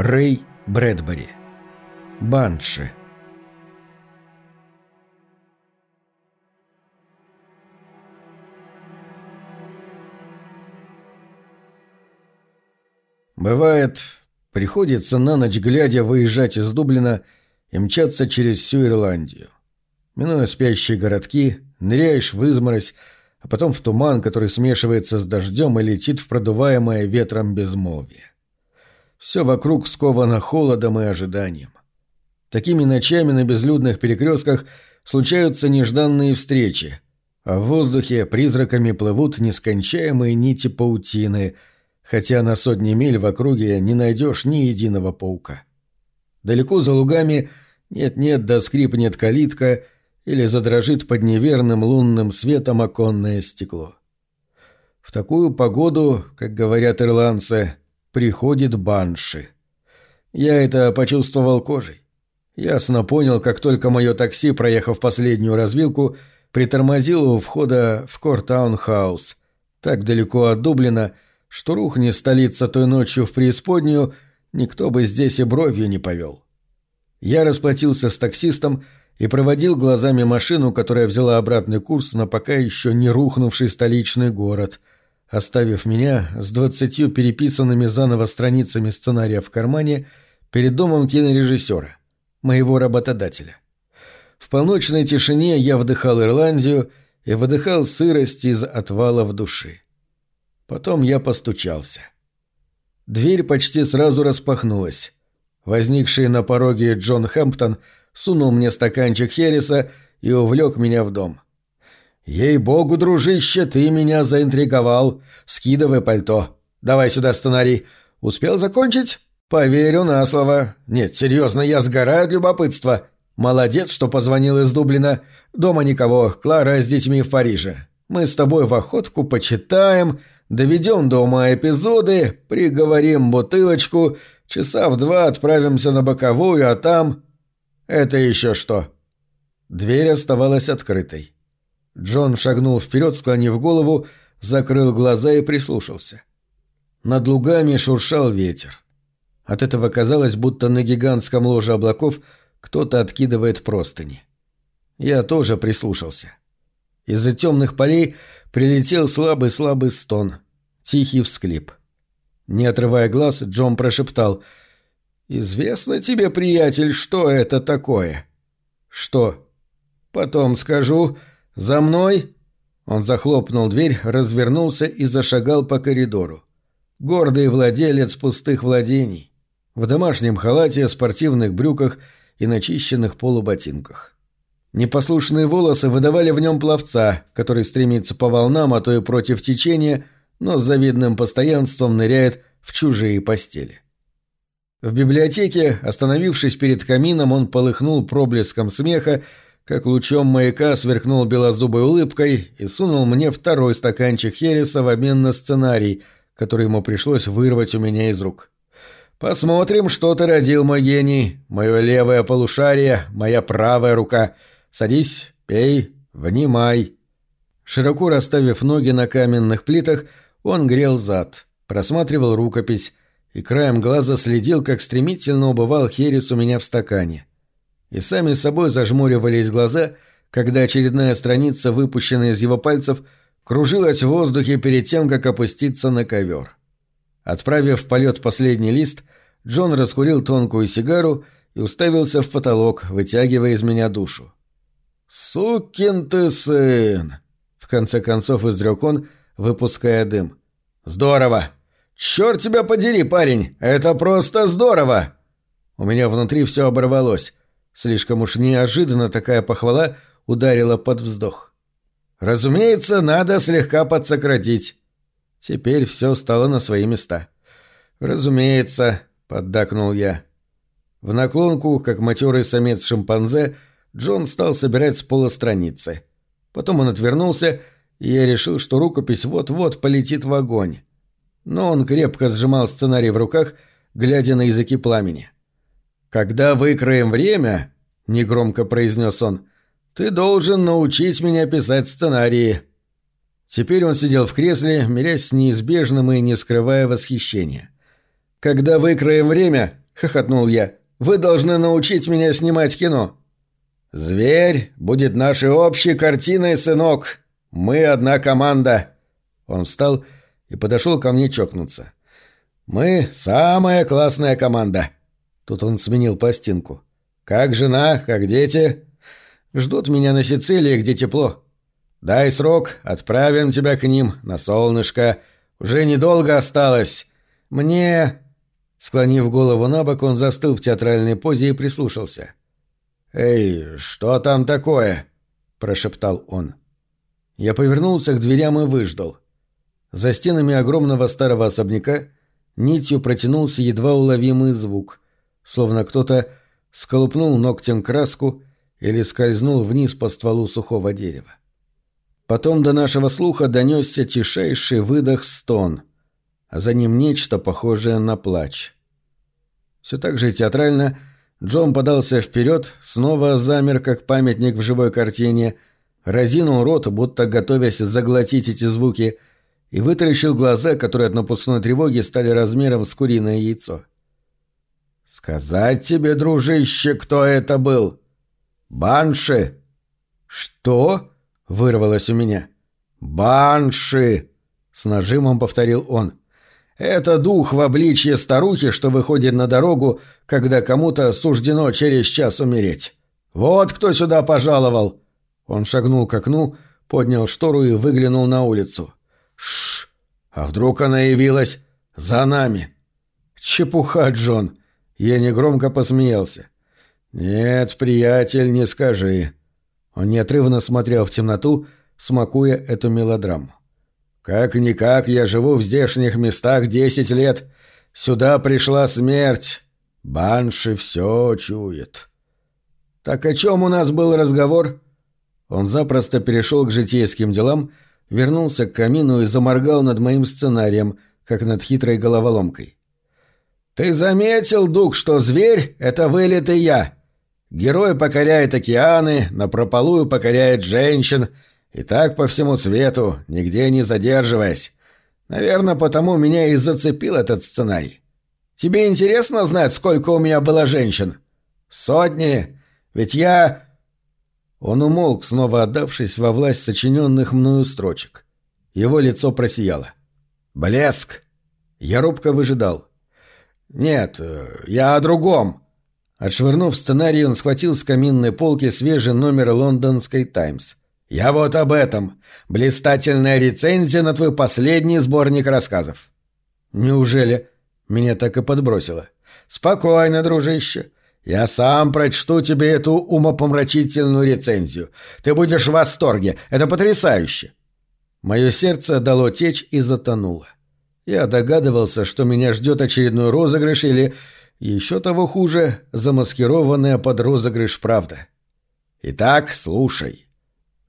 Рэй Брэдбери. Банши. Бывает, приходится на ночь глядя выезжать из Дублина и мчаться через всю Ирландию. Минуя спящие городки, ныряешь в изморозь, а потом в туман, который смешивается с дождем и летит в продуваемое ветром безмолвие. Все вокруг сковано холодом и ожиданием. Такими ночами на безлюдных перекрестках случаются нежданные встречи, а в воздухе призраками плывут нескончаемые нити паутины, хотя на сотни миль в округе не найдешь ни единого паука. Далеко за лугами нет-нет да скрипнет калитка или задрожит под неверным лунным светом оконное стекло. В такую погоду, как говорят ирландцы, приходит банши. Я это почувствовал кожей. Ясно понял, как только мое такси, проехав последнюю развилку, притормозило у входа в Кортаун-хаус, так далеко от Дублина, что рухни столица той ночью в преисподнюю, никто бы здесь и бровью не повел. Я расплатился с таксистом и проводил глазами машину, которая взяла обратный курс на пока еще не рухнувший столичный город, оставив меня с двадцатью переписанными заново страницами сценария в кармане перед домом кинорежиссера, моего работодателя. В полночной тишине я вдыхал Ирландию и выдыхал сырость из отвалов души. Потом я постучался. Дверь почти сразу распахнулась. Возникший на пороге Джон Хэмптон сунул мне стаканчик Хереса и увлек меня в дом. — «Ей-богу, дружище, ты меня заинтриговал. Скидывай пальто. Давай сюда сценарий. Успел закончить? Поверю на слово. Нет, серьезно, я сгораю от любопытства. Молодец, что позвонил из Дублина. Дома никого, Клара с детьми в Париже. Мы с тобой в охотку почитаем, доведем до ума эпизоды, приговорим бутылочку, часа в два отправимся на боковую, а там... Это еще что?» Дверь оставалась открытой. Джон шагнул вперед, склонив голову, закрыл глаза и прислушался. Над лугами шуршал ветер. От этого казалось, будто на гигантском ложе облаков кто-то откидывает простыни. Я тоже прислушался. Из-за темных полей прилетел слабый-слабый стон, тихий всклип. Не отрывая глаз, Джон прошептал «Известно тебе, приятель, что это такое?» «Что?» «Потом скажу», «За мной!» Он захлопнул дверь, развернулся и зашагал по коридору. Гордый владелец пустых владений. В домашнем халате, спортивных брюках и начищенных полуботинках. Непослушные волосы выдавали в нем пловца, который стремится по волнам, а то и против течения, но с завидным постоянством ныряет в чужие постели. В библиотеке, остановившись перед камином, он полыхнул проблеском смеха как лучом маяка сверкнул белозубой улыбкой и сунул мне второй стаканчик Хереса в обмен на сценарий, который ему пришлось вырвать у меня из рук. «Посмотрим, что ты родил, мой гений. Мое левое полушарие, моя правая рука. Садись, пей, внимай». Широко расставив ноги на каменных плитах, он грел зад, просматривал рукопись и краем глаза следил, как стремительно убывал Херес у меня в стакане и сами собой зажмуривались глаза, когда очередная страница, выпущенная из его пальцев, кружилась в воздухе перед тем, как опуститься на ковер. Отправив в полет последний лист, Джон раскурил тонкую сигару и уставился в потолок, вытягивая из меня душу. «Сукин ты сын!» — в конце концов изрек он, выпуская дым. «Здорово! Черт тебя подери, парень! Это просто здорово!» У меня внутри все оборвалось. Слишком уж неожиданно такая похвала ударила под вздох. Разумеется, надо слегка подсократить. Теперь все стало на свои места. Разумеется, поддакнул я. В наклонку, как матерый самец шимпанзе, Джон стал собирать с пола страницы. Потом он отвернулся, и я решил, что рукопись вот-вот полетит в огонь. Но он крепко сжимал сценарий в руках, глядя на языки пламени. — «Когда выкроем время», — негромко произнес он, — «ты должен научить меня писать сценарии». Теперь он сидел в кресле, мирясь с неизбежным и не скрывая восхищения. «Когда выкроем время, хохотнул я. «Вы должны научить меня снимать кино». «Зверь будет нашей общей картиной, сынок. Мы одна команда». Он встал и подошел ко мне чокнуться. «Мы самая классная команда». Тут он сменил пластинку. «Как жена, как дети?» «Ждут меня на Сицилии, где тепло». «Дай срок, отправим тебя к ним, на солнышко. Уже недолго осталось. Мне...» Склонив голову на бок, он застыл в театральной позе и прислушался. «Эй, что там такое?» – прошептал он. Я повернулся к дверям и выждал. За стенами огромного старого особняка нитью протянулся едва уловимый звук, словно кто-то сколупнул ногтем краску или скользнул вниз по стволу сухого дерева. Потом до нашего слуха донесся тишайший выдох-стон, а за ним нечто похожее на плач. Все так же театрально Джон подался вперед, снова замер, как памятник в живой картине, разинул рот, будто готовясь заглотить эти звуки, и вытаращил глаза, которые от напускной тревоги стали размером с куриное яйцо. «Сказать тебе, дружище, кто это был? Банши!» «Что?» — вырвалось у меня. «Банши!» — с нажимом повторил он. «Это дух в обличье старухи, что выходит на дорогу, когда кому-то суждено через час умереть. Вот кто сюда пожаловал!» Он шагнул к окну, поднял штору и выглянул на улицу. Шш! А вдруг она явилась за нами? Чепуха, Джон. Я негромко посмеялся. Нет, приятель, не скажи. Он неотрывно смотрел в темноту, смакуя эту мелодраму. «Как-никак я живу в здешних местах десять лет. Сюда пришла смерть. Банши все чует». «Так о чем у нас был разговор?» Он запросто перешел к житейским делам, вернулся к камину и заморгал над моим сценарием, как над хитрой головоломкой. «Ты заметил, Дух, что зверь — это вылитый я?» Герой покоряет океаны, напропалую покоряет женщин, и так по всему свету, нигде не задерживаясь. Наверное, потому меня и зацепил этот сценарий. Тебе интересно знать, сколько у меня было женщин? Сотни. Ведь я... Он умолк, снова отдавшись во власть сочиненных мною строчек. Его лицо просияло. «Блеск!» Я робко выжидал. «Нет, э, я о другом. Отшвырнув сценарий, он схватил с каминной полки свежий номер лондонской «Таймс». «Я вот об этом. Блистательная рецензия на твой последний сборник рассказов». «Неужели?» Меня так и подбросило. «Спокойно, дружище. Я сам прочту тебе эту умопомрачительную рецензию. Ты будешь в восторге. Это потрясающе!» Мое сердце дало течь и затонуло. Я догадывался, что меня ждет очередной розыгрыш или еще того хуже, замаскированная под розыгрыш правда. «Итак, слушай».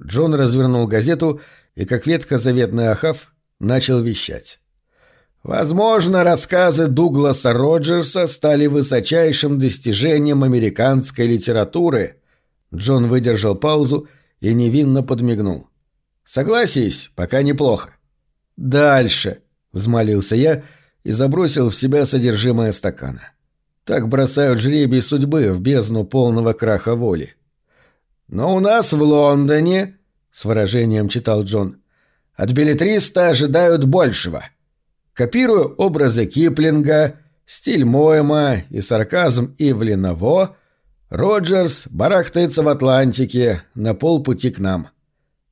Джон развернул газету и, как ветхозаветный Ахав, начал вещать. Возможно, рассказы Дугласа Роджерса стали высочайшим достижением американской литературы. Джон выдержал паузу и невинно подмигнул. Согласись, пока неплохо. Дальше, взмолился я и забросил в себя содержимое стакана. Так бросают жребий судьбы в бездну полного краха воли. «Но у нас в Лондоне», — с выражением читал Джон, — «от билетриста ожидают большего. Копируя образы Киплинга, стиль Моэма и сарказм Ивлиново, Роджерс барахтается в Атлантике на полпути к нам.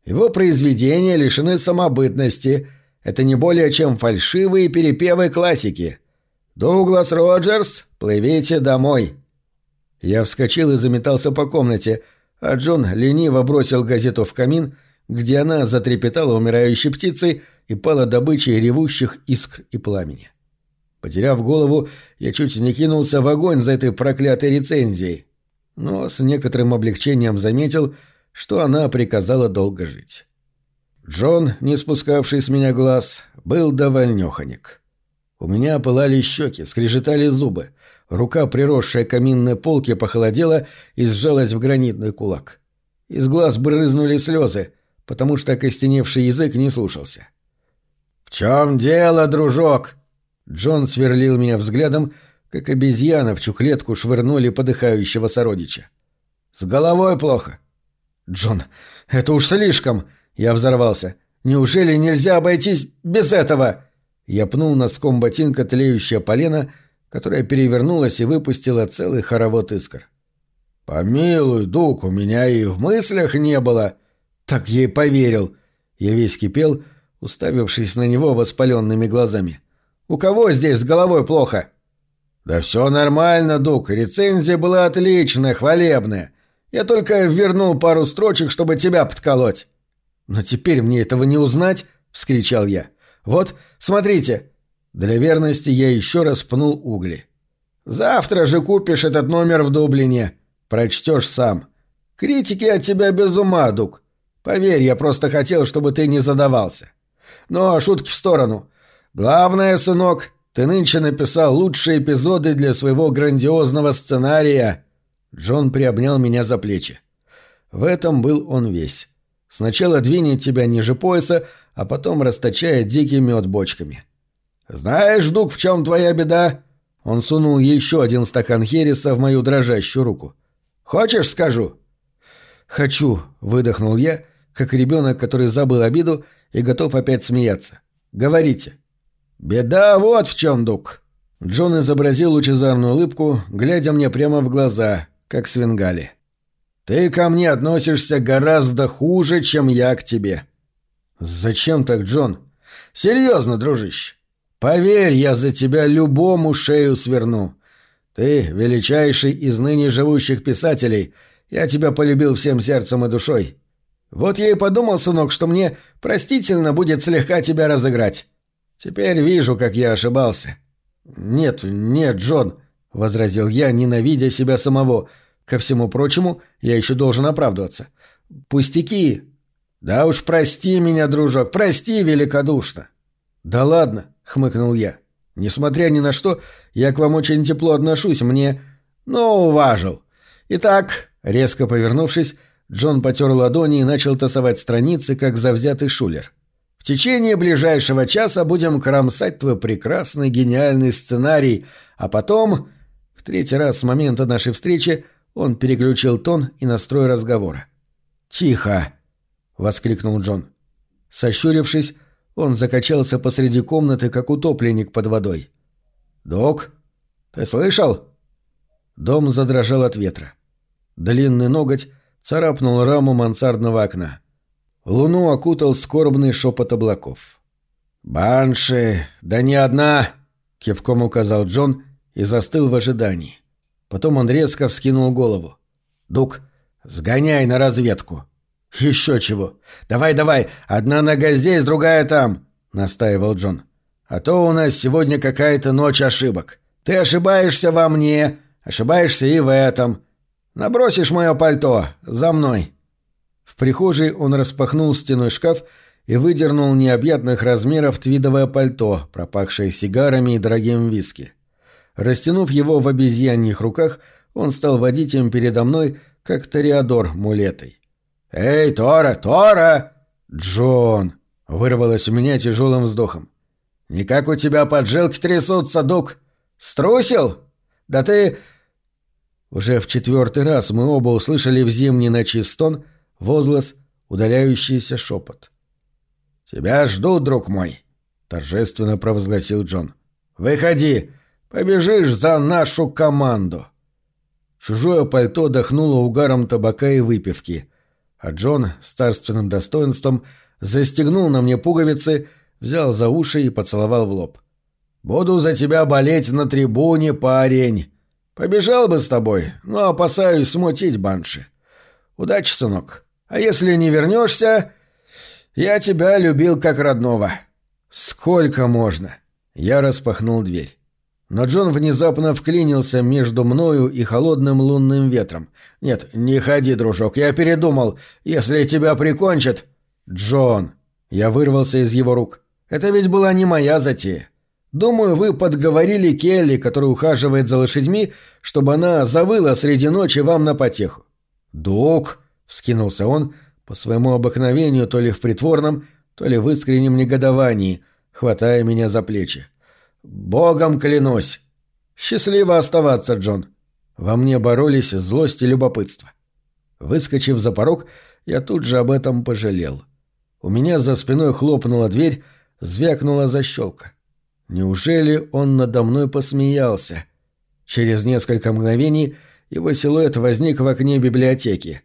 Его произведения лишены самобытности, это не более чем фальшивые перепевы классики — «Дуглас Роджерс, плывите домой!» Я вскочил и заметался по комнате, а Джон лениво бросил газету в камин, где она затрепетала умирающей птицей и пала добычей ревущих искр и пламени. Потеряв голову, я чуть не кинулся в огонь за этой проклятой рецензией, но с некоторым облегчением заметил, что она приказала долго жить. Джон, не спускавший с меня глаз, был довольнёхонек. У меня пылали щеки, скрежетали зубы. Рука, приросшая к каминной полке, похолодела и сжалась в гранитный кулак. Из глаз брызнули слезы, потому что окостеневший язык не слушался. «В чем дело, дружок?» Джон сверлил меня взглядом, как обезьяна в чухлетку швырнули подыхающего сородича. «С головой плохо». «Джон, это уж слишком!» Я взорвался. «Неужели нельзя обойтись без этого?» Я пнул носком ботинка тлеющее полено, которое перевернулось и выпустило целый хоровод искр. «Помилуй, дух, у меня и в мыслях не было!» Так я и поверил. Я весь кипел, уставившись на него воспаленными глазами. «У кого здесь с головой плохо?» «Да все нормально, Дук, рецензия была отличная, хвалебная. Я только вернул пару строчек, чтобы тебя подколоть». «Но теперь мне этого не узнать!» — вскричал я. «Вот, смотрите!» Для верности я еще раз пнул угли. «Завтра же купишь этот номер в Дублине. Прочтешь сам. Критики от тебя без ума, Дук. Поверь, я просто хотел, чтобы ты не задавался. Но шутки в сторону. Главное, сынок, ты нынче написал лучшие эпизоды для своего грандиозного сценария». Джон приобнял меня за плечи. В этом был он весь. Сначала двинет тебя ниже пояса, а потом расточает дикий мед бочками. «Знаешь, Дук, в чем твоя беда?» Он сунул еще один стакан хереса в мою дрожащую руку. «Хочешь, скажу?» «Хочу», — выдохнул я, как ребенок, который забыл обиду и готов опять смеяться. «Говорите». «Беда вот в чем, Дук». Джон изобразил лучезарную улыбку, глядя мне прямо в глаза, как свингали. «Ты ко мне относишься гораздо хуже, чем я к тебе». «Зачем так, Джон?» «Серьезно, дружище. Поверь, я за тебя любому шею сверну. Ты величайший из ныне живущих писателей. Я тебя полюбил всем сердцем и душой. Вот я и подумал, сынок, что мне простительно будет слегка тебя разыграть. Теперь вижу, как я ошибался». «Нет, нет, Джон», — возразил я, ненавидя себя самого. «Ко всему прочему, я еще должен оправдываться. Пустяки, «Да уж прости меня, дружок, прости великодушно». «Да ладно», — хмыкнул я. «Несмотря ни на что, я к вам очень тепло отношусь, мне...» «Ну, уважил. Итак», — резко повернувшись, Джон потер ладони и начал тасовать страницы, как завзятый шулер. «В течение ближайшего часа будем кромсать твой прекрасный гениальный сценарий, а потом...» В третий раз с момента нашей встречи он переключил тон и настрой разговора. «Тихо!» — воскликнул Джон. Сощурившись, он закачался посреди комнаты, как утопленник под водой. «Док, ты слышал?» Дом задрожал от ветра. Длинный ноготь царапнул раму мансардного окна. Луну окутал скорбный шепот облаков. «Банши, да не одна!» — кивком указал Джон и застыл в ожидании. Потом он резко вскинул голову. «Дук, сгоняй на разведку!» «Еще чего! Давай, давай! Одна нога здесь, другая там!» — настаивал Джон. «А то у нас сегодня какая-то ночь ошибок. Ты ошибаешься во мне, ошибаешься и в этом. Набросишь мое пальто. За мной!» В прихожей он распахнул стеной шкаф и выдернул необъятных размеров твидовое пальто, пропахшее сигарами и дорогим виски. Растянув его в обезьяньих руках, он стал водить им передо мной, как ториадор мулетой. «Эй, Тора, Тора!» «Джон!» — вырвалось у меня тяжелым вздохом. «Никак у тебя поджилки трясутся, Дук! Струсил? Да ты...» Уже в четвертый раз мы оба услышали в зимней ночи стон, возглас, удаляющийся шепот. «Тебя ждут, друг мой!» — торжественно провозгласил Джон. «Выходи! Побежишь за нашу команду!» Чужое пальто дохнуло угаром табака и выпивки — а Джон с царственным достоинством застегнул на мне пуговицы, взял за уши и поцеловал в лоб. «Буду за тебя болеть на трибуне, парень. Побежал бы с тобой, но опасаюсь смутить Банши. Удачи, сынок. А если не вернешься, я тебя любил как родного. Сколько можно?» Я распахнул дверь. Но Джон внезапно вклинился между мною и холодным лунным ветром. «Нет, не ходи, дружок, я передумал. Если тебя прикончат...» «Джон!» Я вырвался из его рук. «Это ведь была не моя затея. Думаю, вы подговорили Келли, который ухаживает за лошадьми, чтобы она завыла среди ночи вам на потеху». «Дук!» — вскинулся он, по своему обыкновению то ли в притворном, то ли в искреннем негодовании, хватая меня за плечи. «Богом клянусь!» «Счастливо оставаться, Джон!» Во мне боролись злость и любопытство. Выскочив за порог, я тут же об этом пожалел. У меня за спиной хлопнула дверь, звякнула защелка. Неужели он надо мной посмеялся? Через несколько мгновений его силуэт возник в окне библиотеки.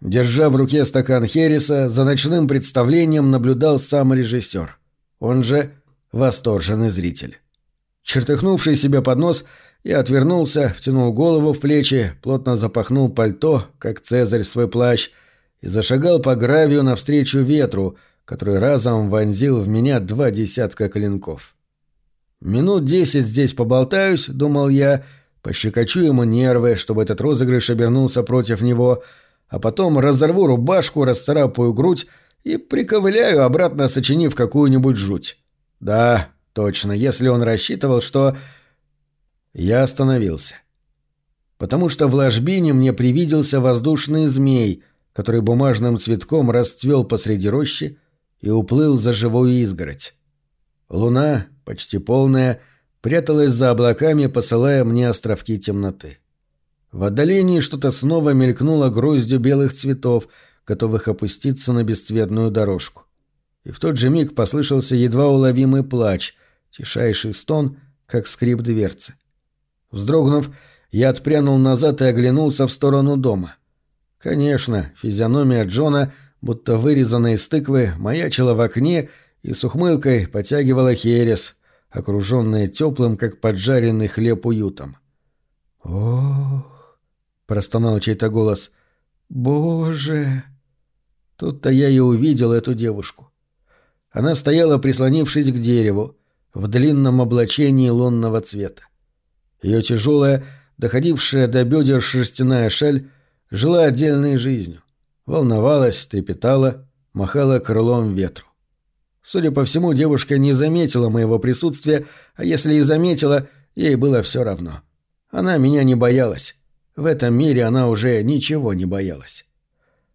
Держа в руке стакан Хереса, за ночным представлением наблюдал сам режиссер. Он же восторженный зритель. Чертыхнувший себе под нос, я отвернулся, втянул голову в плечи, плотно запахнул пальто, как Цезарь свой плащ, и зашагал по гравию навстречу ветру, который разом вонзил в меня два десятка клинков. «Минут десять здесь поболтаюсь», — думал я, пощекочу ему нервы, чтобы этот розыгрыш обернулся против него, а потом разорву рубашку, расцарапаю грудь и приковыляю обратно, сочинив какую-нибудь жуть. Да, точно, если он рассчитывал, что... Я остановился. Потому что в ложбине мне привиделся воздушный змей, который бумажным цветком расцвел посреди рощи и уплыл за живую изгородь. Луна, почти полная, пряталась за облаками, посылая мне островки темноты. В отдалении что-то снова мелькнуло гроздью белых цветов, готовых опуститься на бесцветную дорожку. И в тот же миг послышался едва уловимый плач, тишайший стон, как скрип дверцы. Вздрогнув, я отпрянул назад и оглянулся в сторону дома. Конечно, физиономия Джона, будто вырезанная из тыквы, маячила в окне и с ухмылкой потягивала херес, окруженная теплым, как поджаренный хлеб, уютом. «Ох!» — простонал чей-то голос. «Боже!» Тут-то я и увидел эту девушку. Она стояла, прислонившись к дереву, в длинном облачении лунного цвета. Ее тяжелая, доходившая до бедер шерстяная шаль, жила отдельной жизнью. Волновалась, трепетала, махала крылом ветру. Судя по всему, девушка не заметила моего присутствия, а если и заметила, ей было все равно. Она меня не боялась. В этом мире она уже ничего не боялась.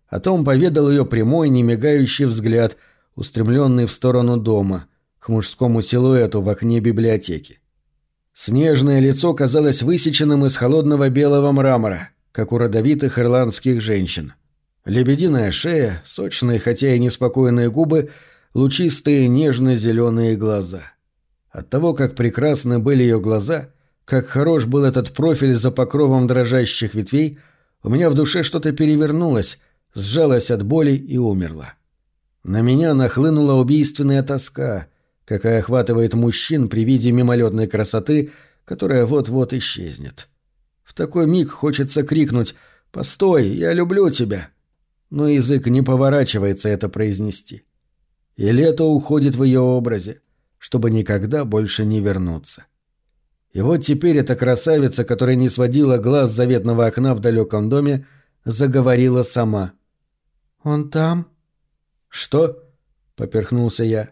О том поведал ее прямой, немигающий взгляд, устремленный в сторону дома, к мужскому силуэту в окне библиотеки. Снежное лицо казалось высеченным из холодного белого мрамора, как у родовитых ирландских женщин. Лебединая шея, сочные, хотя и неспокойные губы — лучистые нежно-зеленые глаза. От того, как прекрасны были ее глаза, как хорош был этот профиль за покровом дрожащих ветвей, у меня в душе что-то перевернулось, сжалось от боли и умерло. На меня нахлынула убийственная тоска, какая охватывает мужчин при виде мимолетной красоты, которая вот-вот исчезнет. В такой миг хочется крикнуть «Постой, я люблю тебя!» Но язык не поворачивается это произнести и лето уходит в ее образе, чтобы никогда больше не вернуться. И вот теперь эта красавица, которая не сводила глаз заветного окна в далеком доме, заговорила сама. «Он там?» «Что?» — поперхнулся я.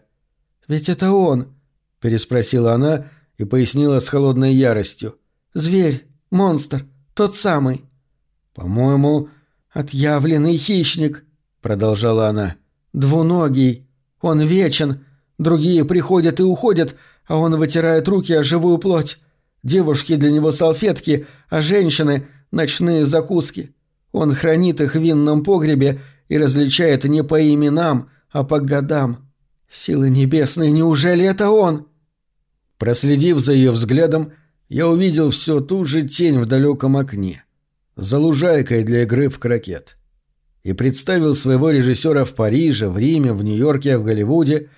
«Ведь это он!» — переспросила она и пояснила с холодной яростью. «Зверь, монстр, тот самый!» «По-моему, отъявленный хищник!» — продолжала она. «Двуногий, он вечен. Другие приходят и уходят, а он вытирает руки о живую плоть. Девушки для него салфетки, а женщины — ночные закуски. Он хранит их в винном погребе и различает не по именам, а по годам. Силы небесные, неужели это он? Проследив за ее взглядом, я увидел все ту же тень в далеком окне, за лужайкой для игры в крокет и представил своего режиссера в Париже, в Риме, в Нью-Йорке, в Голливуде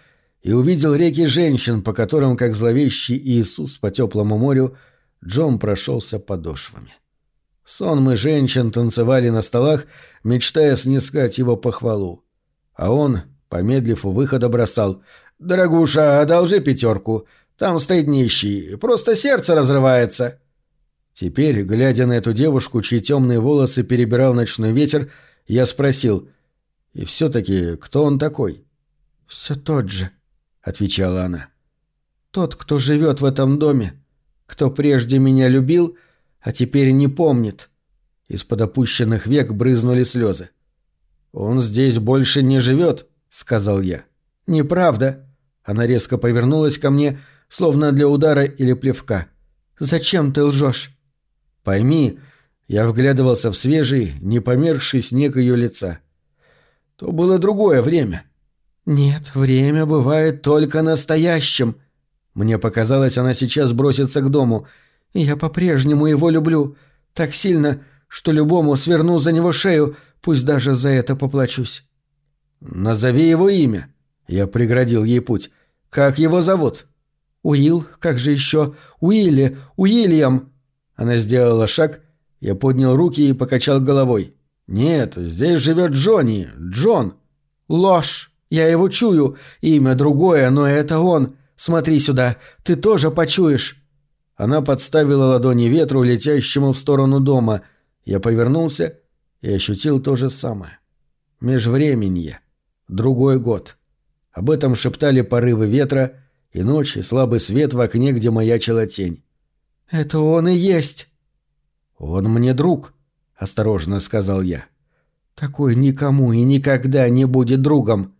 и увидел реки женщин, по которым, как зловещий Иисус по теплому морю, Джон прошелся подошвами. Сонмы женщин танцевали на столах, мечтая снискать его похвалу. А он, помедлив у выхода, бросал «Дорогуша, одолжи пятерку. Там стоит нищий. Просто сердце разрывается». Теперь, глядя на эту девушку, чьи темные волосы перебирал ночной ветер, я спросил, «И все-таки кто он такой?» «Все тот же», — отвечала она. «Тот, кто живет в этом доме, кто прежде меня любил, а теперь не помнит». Из-под опущенных век брызнули слезы. «Он здесь больше не живет», — сказал я. «Неправда». Она резко повернулась ко мне, словно для удара или плевка. Зачем ты лжешь?» «Пойми, я вглядывался в свежий, непомеркший снег ее лица. То было другое время». «Нет, время бывает только настоящим». Мне показалось, она сейчас бросится к дому. «Я по-прежнему его люблю. Так сильно, что любому сверну за него шею, пусть даже за это поплачусь». «Назови его имя». Я преградил ей путь. «Как его зовут?» «Уилл, как же еще? Уилли, Уильям!» Она сделала шаг, я поднял руки и покачал головой. «Нет, здесь живет Джонни, Джон». «Ложь! Я его чую. Имя другое, но это он. Смотри сюда, ты тоже почуешь». Она подставила ладони ветру, летящему в сторону дома. Я повернулся и ощутил то же самое. Межвременье. Другой год. Об этом шептали порывы ветра, и ночь, и слабый свет в окне, где маячила тень. «Это он и есть!» «Он мне друг», — осторожно сказал я. «Такой никому и никогда не будет другом».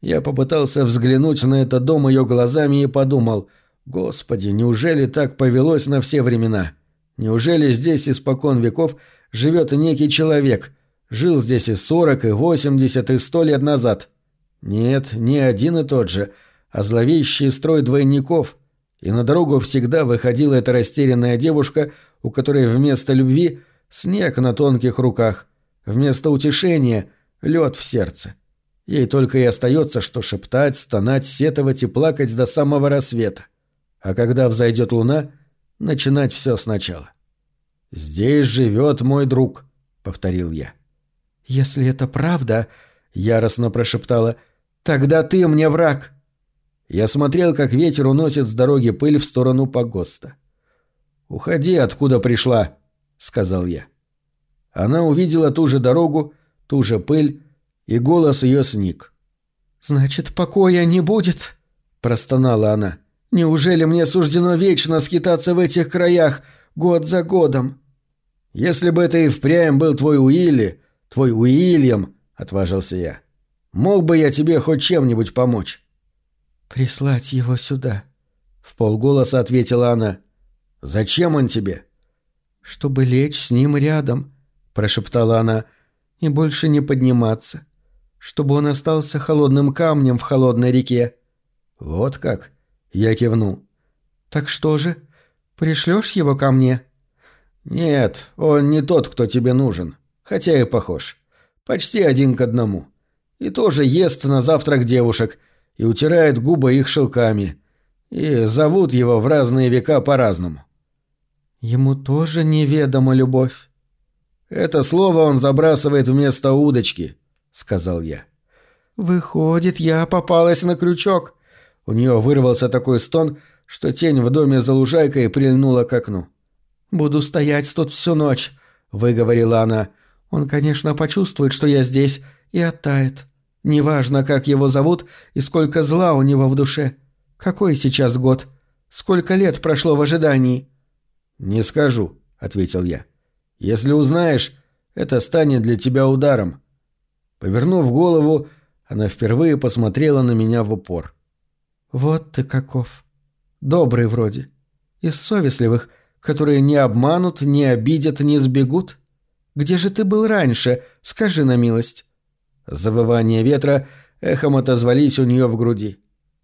Я попытался взглянуть на этот дом ее глазами и подумал, «Господи, неужели так повелось на все времена? Неужели здесь испокон веков живет некий человек? Жил здесь и сорок, и восемьдесят, и сто лет назад?» Нет, не один и тот же, а зловещий строй двойников. И на дорогу всегда выходила эта растерянная девушка, у которой вместо любви снег на тонких руках, вместо утешения лед в сердце. Ей только и остается, что шептать, стонать, сетовать и плакать до самого рассвета. А когда взойдет луна, начинать все сначала. «Здесь живет мой друг», — повторил я. «Если это правда», — яростно прошептала, — «Тогда ты мне враг!» Я смотрел, как ветер уносит с дороги пыль в сторону погоста. «Уходи, откуда пришла», — сказал я. Она увидела ту же дорогу, ту же пыль, и голос ее сник. «Значит, покоя не будет?» — простонала она. «Неужели мне суждено вечно скитаться в этих краях, год за годом?» «Если бы это и впрямь был твой Уилли, твой Уильям», — отважился я, Мог бы я тебе хоть чем-нибудь помочь?» «Прислать его сюда», — в полголоса ответила она. «Зачем он тебе?» «Чтобы лечь с ним рядом», — прошептала она, — «и больше не подниматься. Чтобы он остался холодным камнем в холодной реке». «Вот как?» — я кивнул. «Так что же, пришлешь его ко мне?» «Нет, он не тот, кто тебе нужен, хотя и похож. Почти один к одному и тоже ест на завтрак девушек и утирает губы их шелками. И зовут его в разные века по-разному. Ему тоже неведома любовь. Это слово он забрасывает вместо удочки, сказал я. Выходит, я попалась на крючок. У нее вырвался такой стон, что тень в доме за лужайкой прильнула к окну. «Буду стоять тут всю ночь», — выговорила она. «Он, конечно, почувствует, что я здесь, и оттает. Неважно, как его зовут и сколько зла у него в душе. Какой сейчас год? Сколько лет прошло в ожидании?» «Не скажу», — ответил я. «Если узнаешь, это станет для тебя ударом». Повернув голову, она впервые посмотрела на меня в упор. «Вот ты каков. Добрый вроде. Из совестливых, которые не обманут, не обидят, не сбегут. Где же ты был раньше, скажи на милость?» Завывание ветра эхом отозвались у нее в груди.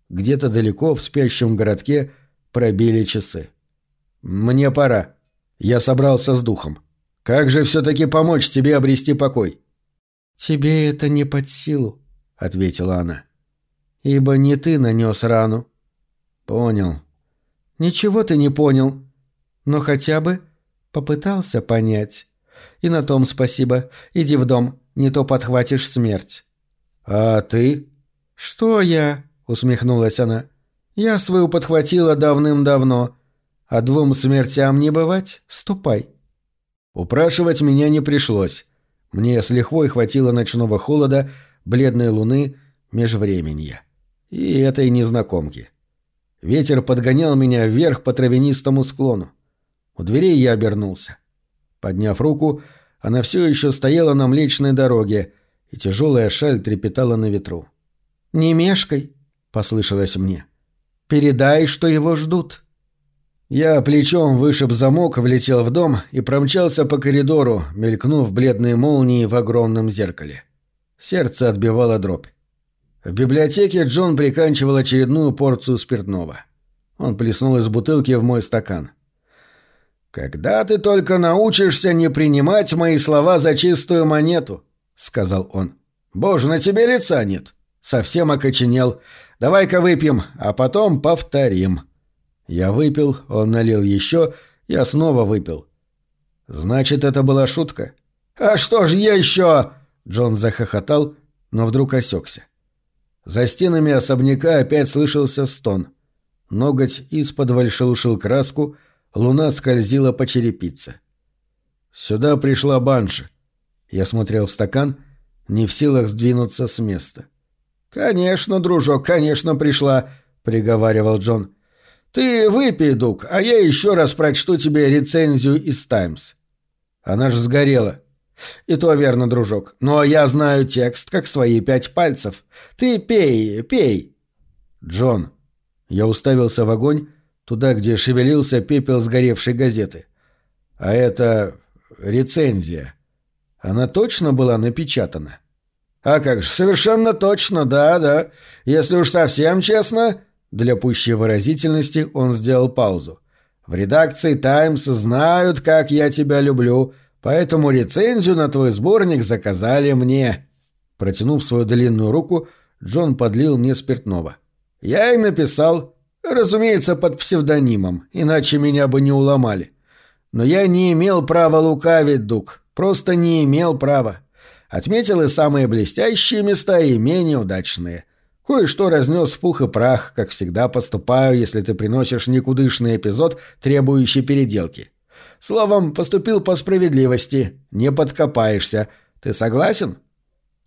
Где-то далеко, в спящем городке, пробили часы. «Мне пора. Я собрался с духом. Как же все-таки помочь тебе обрести покой?» «Тебе это не под силу», — ответила она. «Ибо не ты нанес рану». «Понял». «Ничего ты не понял, но хотя бы попытался понять. И на том спасибо. Иди в дом не то подхватишь смерть». «А ты?» «Что я?» — усмехнулась она. «Я свою подхватила давным-давно. А двум смертям не бывать. Ступай». Упрашивать меня не пришлось. Мне с лихвой хватило ночного холода, бледной луны, межвременья. И этой незнакомки. Ветер подгонял меня вверх по травянистому склону. У дверей я обернулся. Подняв руку, она все еще стояла на Млечной дороге, и тяжелая шаль трепетала на ветру. «Не мешкай», — послышалось мне. «Передай, что его ждут». Я плечом вышиб замок, влетел в дом и промчался по коридору, мелькнув бледные молнии в огромном зеркале. Сердце отбивало дробь. В библиотеке Джон приканчивал очередную порцию спиртного. Он плеснул из бутылки в мой стакан. «Когда ты только научишься не принимать мои слова за чистую монету», — сказал он. «Боже, на тебе лица нет. Совсем окоченел. Давай-ка выпьем, а потом повторим». Я выпил, он налил еще, я снова выпил. «Значит, это была шутка?» «А что ж еще?» Джон захохотал, но вдруг осекся. За стенами особняка опять слышался стон. Ноготь из-под шелушил краску, луна скользила по черепице. «Сюда пришла банша». Я смотрел в стакан, не в силах сдвинуться с места. «Конечно, дружок, конечно, пришла», — приговаривал Джон. «Ты выпей, Дук, а я еще раз прочту тебе рецензию из «Таймс». Она ж сгорела. И то верно, дружок. Но я знаю текст, как свои пять пальцев. Ты пей, пей. Джон. Я уставился в огонь, туда, где шевелился пепел сгоревшей газеты. А это рецензия. Она точно была напечатана? А как же, совершенно точно, да, да. Если уж совсем честно, для пущей выразительности он сделал паузу. «В редакции «Таймс» знают, как я тебя люблю, поэтому рецензию на твой сборник заказали мне». Протянув свою длинную руку, Джон подлил мне спиртного. «Я и написал. Разумеется, под псевдонимом, иначе меня бы не уломали. Но я не имел права лукавить, Дук, просто не имел права. Отметил и самые блестящие места, и менее удачные. Кое-что разнес в пух и прах, как всегда поступаю, если ты приносишь никудышный эпизод, требующий переделки. Словом, поступил по справедливости, не подкопаешься. Ты согласен?»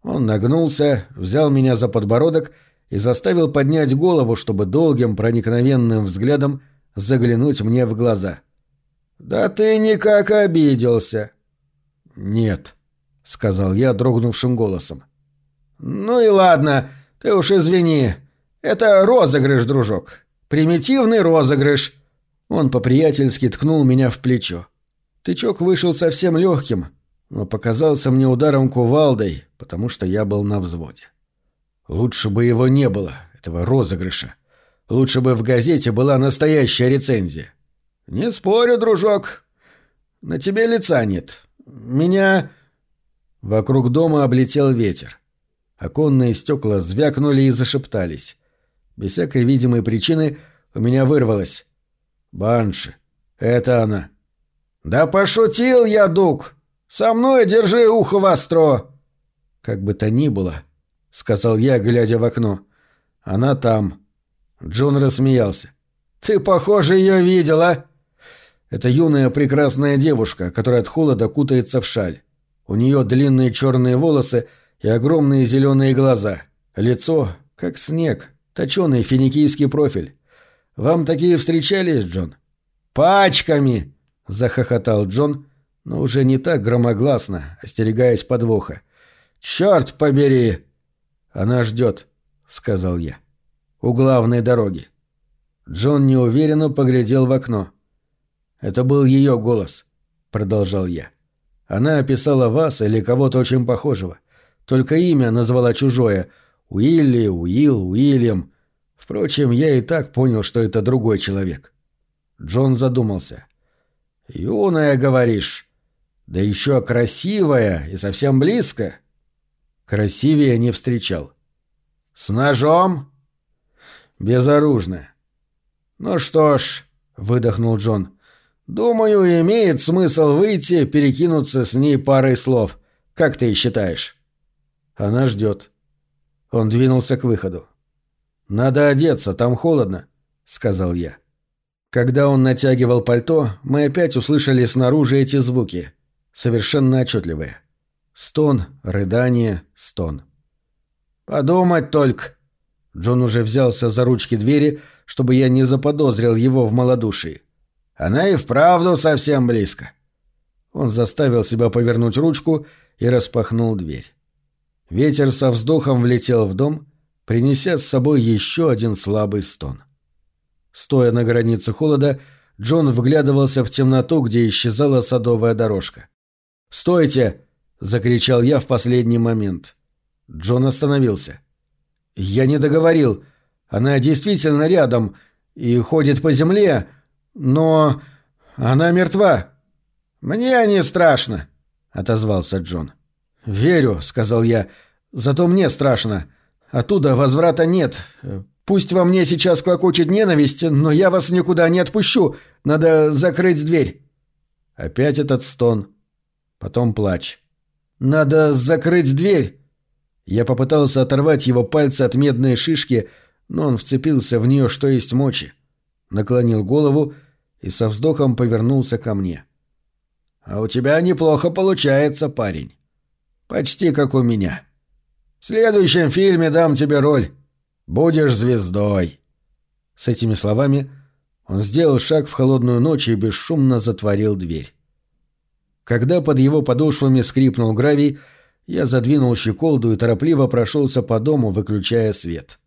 Он нагнулся, взял меня за подбородок и заставил поднять голову, чтобы долгим проникновенным взглядом заглянуть мне в глаза. «Да ты никак обиделся!» «Нет», — сказал я дрогнувшим голосом. «Ну и ладно, «Ты уж извини. Это розыгрыш, дружок. Примитивный розыгрыш». Он по-приятельски ткнул меня в плечо. Тычок вышел совсем легким, но показался мне ударом кувалдой, потому что я был на взводе. Лучше бы его не было, этого розыгрыша. Лучше бы в газете была настоящая рецензия. «Не спорю, дружок. На тебе лица нет. Меня...» Вокруг дома облетел ветер. Оконные стекла звякнули и зашептались. Без всякой видимой причины у меня вырвалось. «Банши. Это она». «Да пошутил я, Дук! Со мной держи ухо востро!» «Как бы то ни было», — сказал я, глядя в окно. «Она там». Джон рассмеялся. «Ты, похоже, ее видела!» Это юная прекрасная девушка, которая от холода кутается в шаль. У нее длинные черные волосы — и огромные зеленые глаза, лицо, как снег, точеный финикийский профиль. Вам такие встречались, Джон? Пачками! захохотал Джон, но уже не так громогласно, остерегаясь подвоха. Черт побери! Она ждет, сказал я. У главной дороги. Джон неуверенно поглядел в окно. Это был ее голос, продолжал я. Она описала вас или кого-то очень похожего. Только имя назвала чужое. Уилли, Уилл, Уильям. Впрочем, я и так понял, что это другой человек. Джон задумался. «Юная, говоришь? Да еще красивая и совсем близко?» Красивее не встречал. «С ножом?» «Безоружная». «Ну что ж», — выдохнул Джон, — «думаю, имеет смысл выйти, перекинуться с ней парой слов. Как ты считаешь?» Она ждет. Он двинулся к выходу. «Надо одеться, там холодно», — сказал я. Когда он натягивал пальто, мы опять услышали снаружи эти звуки, совершенно отчетливые. Стон, рыдание, стон. «Подумать только!» Джон уже взялся за ручки двери, чтобы я не заподозрил его в малодушии. «Она и вправду совсем близко». Он заставил себя повернуть ручку и распахнул дверь. Ветер со вздохом влетел в дом, принеся с собой еще один слабый стон. Стоя на границе холода, Джон вглядывался в темноту, где исчезала садовая дорожка. «Стойте!» — закричал я в последний момент. Джон остановился. «Я не договорил. Она действительно рядом и ходит по земле, но она мертва». «Мне не страшно», — отозвался Джон. «Верю», — сказал я, — «зато мне страшно. Оттуда возврата нет. Пусть во мне сейчас клокочет ненависть, но я вас никуда не отпущу. Надо закрыть дверь». Опять этот стон. Потом плач. «Надо закрыть дверь!» Я попытался оторвать его пальцы от медной шишки, но он вцепился в нее, что есть мочи. Наклонил голову и со вздохом повернулся ко мне. «А у тебя неплохо получается, парень. Почти как у меня. В следующем фильме дам тебе роль. Будешь звездой». С этими словами он сделал шаг в холодную ночь и бесшумно затворил дверь. Когда под его подошвами скрипнул гравий, я задвинул щеколду и торопливо прошелся по дому, выключая свет.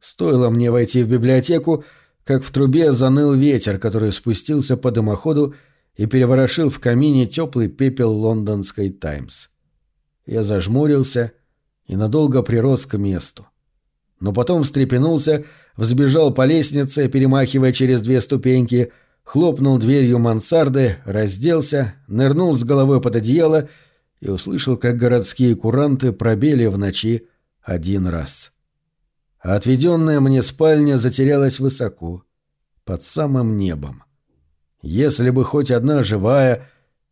Стоило мне войти в библиотеку, как в трубе заныл ветер, который спустился по дымоходу и переворошил в камине теплый пепел лондонской «Таймс». Я зажмурился и надолго прирос к месту. Но потом встрепенулся, взбежал по лестнице, перемахивая через две ступеньки, хлопнул дверью мансарды, разделся, нырнул с головой под одеяло и услышал, как городские куранты пробили в ночи один раз. Отведенная мне спальня затерялась высоко, под самым небом. Если бы хоть одна живая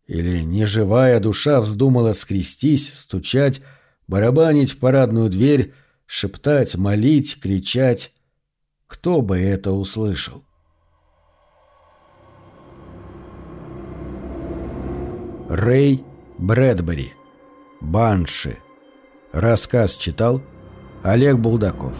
или неживая душа вздумала скрестись, стучать, барабанить в парадную дверь, шептать, молить, кричать, кто бы это услышал? Рэй Брэдбери. Банши. Рассказ читал Олег Булдаков.